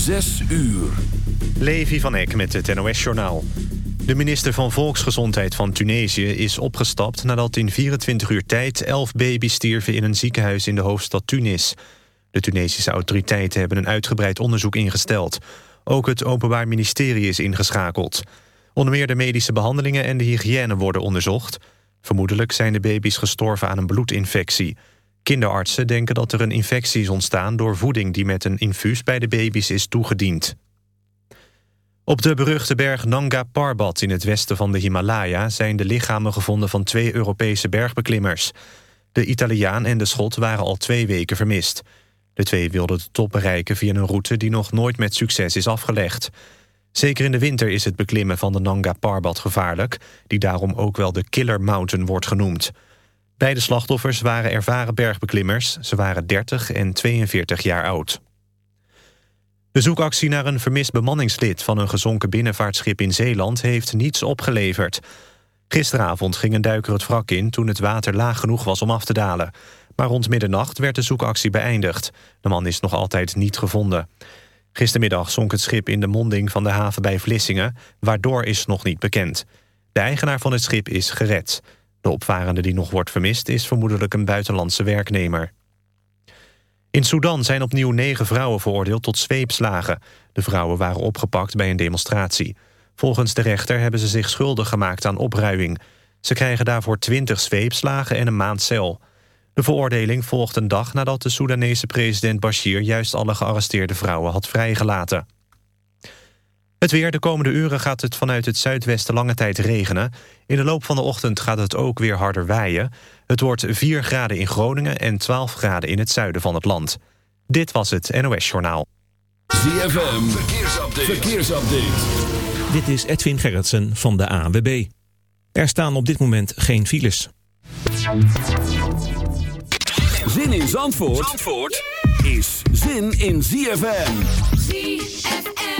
Zes uur. Levi van Eck met het NOS-journaal. De minister van Volksgezondheid van Tunesië is opgestapt... nadat in 24 uur tijd 11 baby's stierven in een ziekenhuis in de hoofdstad Tunis. De Tunesische autoriteiten hebben een uitgebreid onderzoek ingesteld. Ook het Openbaar Ministerie is ingeschakeld. Onder meer de medische behandelingen en de hygiëne worden onderzocht. Vermoedelijk zijn de baby's gestorven aan een bloedinfectie. Kinderartsen denken dat er een infectie is ontstaan... door voeding die met een infuus bij de baby's is toegediend. Op de beruchte berg Nanga Parbat in het westen van de Himalaya... zijn de lichamen gevonden van twee Europese bergbeklimmers. De Italiaan en de Schot waren al twee weken vermist. De twee wilden de top bereiken via een route... die nog nooit met succes is afgelegd. Zeker in de winter is het beklimmen van de Nanga Parbat gevaarlijk... die daarom ook wel de Killer Mountain wordt genoemd. Beide slachtoffers waren ervaren bergbeklimmers. Ze waren 30 en 42 jaar oud. De zoekactie naar een vermist bemanningslid van een gezonken binnenvaartschip in Zeeland heeft niets opgeleverd. Gisteravond ging een duiker het wrak in toen het water laag genoeg was om af te dalen. Maar rond middernacht werd de zoekactie beëindigd. De man is nog altijd niet gevonden. Gistermiddag zonk het schip in de monding van de haven bij Vlissingen... waardoor is nog niet bekend. De eigenaar van het schip is gered. De opvarende die nog wordt vermist is vermoedelijk een buitenlandse werknemer. In Sudan zijn opnieuw negen vrouwen veroordeeld tot zweepslagen. De vrouwen waren opgepakt bij een demonstratie. Volgens de rechter hebben ze zich schuldig gemaakt aan opruiing. Ze krijgen daarvoor twintig zweepslagen en een maand cel. De veroordeling volgt een dag nadat de Soedanese president Bashir... juist alle gearresteerde vrouwen had vrijgelaten. Het weer. De komende uren gaat het vanuit het zuidwesten lange tijd regenen. In de loop van de ochtend gaat het ook weer harder waaien. Het wordt 4 graden in Groningen en 12 graden in het zuiden van het land. Dit was het NOS Journaal. ZFM. Verkeersupdate. Verkeersupdate. Dit is Edwin Gerritsen van de ANWB. Er staan op dit moment geen files. Zin in Zandvoort, Zandvoort is zin in ZFM. ZFM.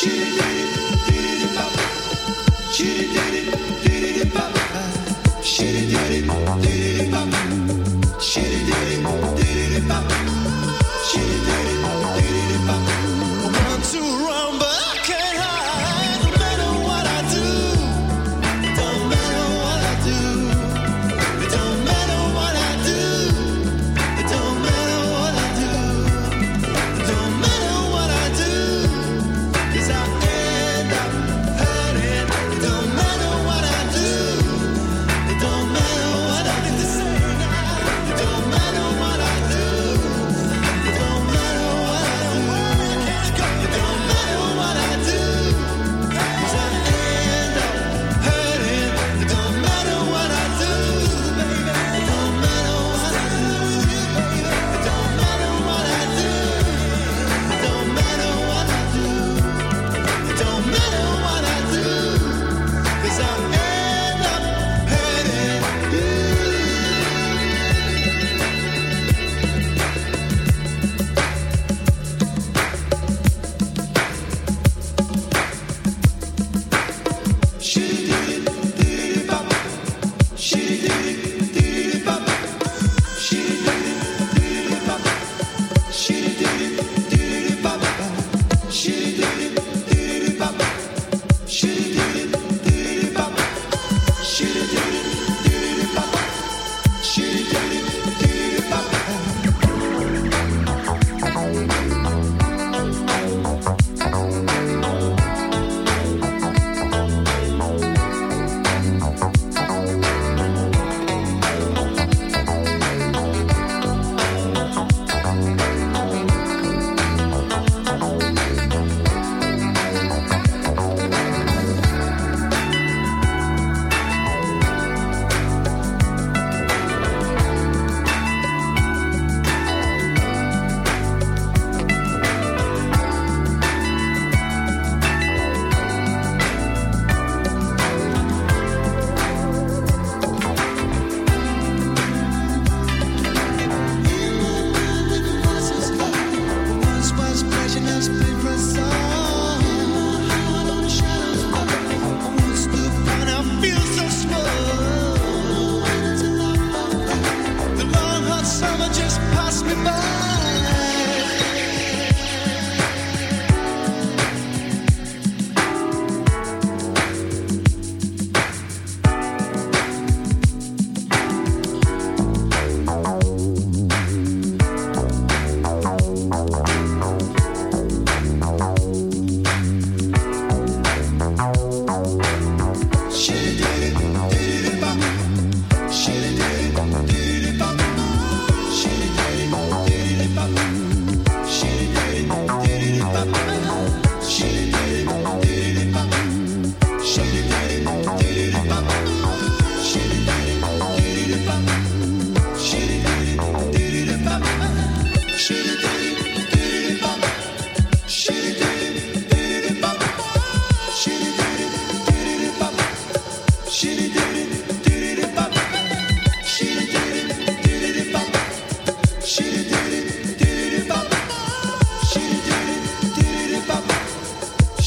Chiri-diri-diri-bop.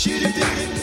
She did it.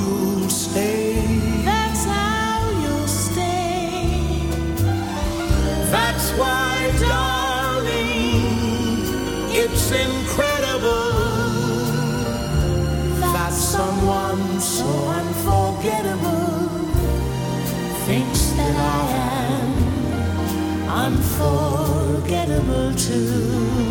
incredible that someone so unforgettable thinks that I am unforgettable too.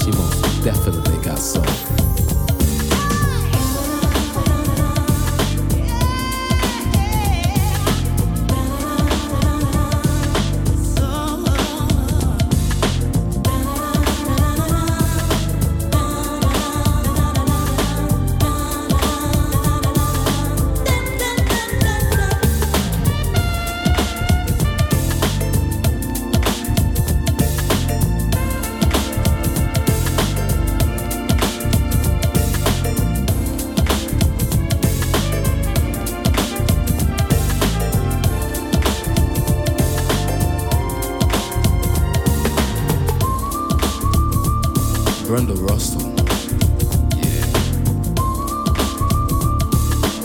She most definitely got soul.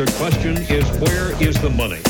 Unanswered question is where is the money?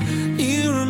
You